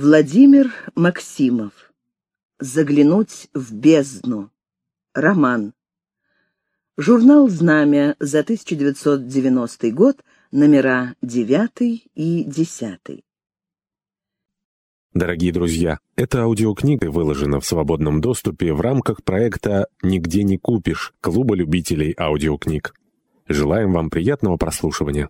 Владимир Максимов. Заглянуть в бездну. Роман. Журнал «Знамя» за 1990 год, номера 9 и 10. Дорогие друзья, эта аудиокнига выложена в свободном доступе в рамках проекта «Нигде не купишь» Клуба любителей аудиокниг. Желаем вам приятного прослушивания.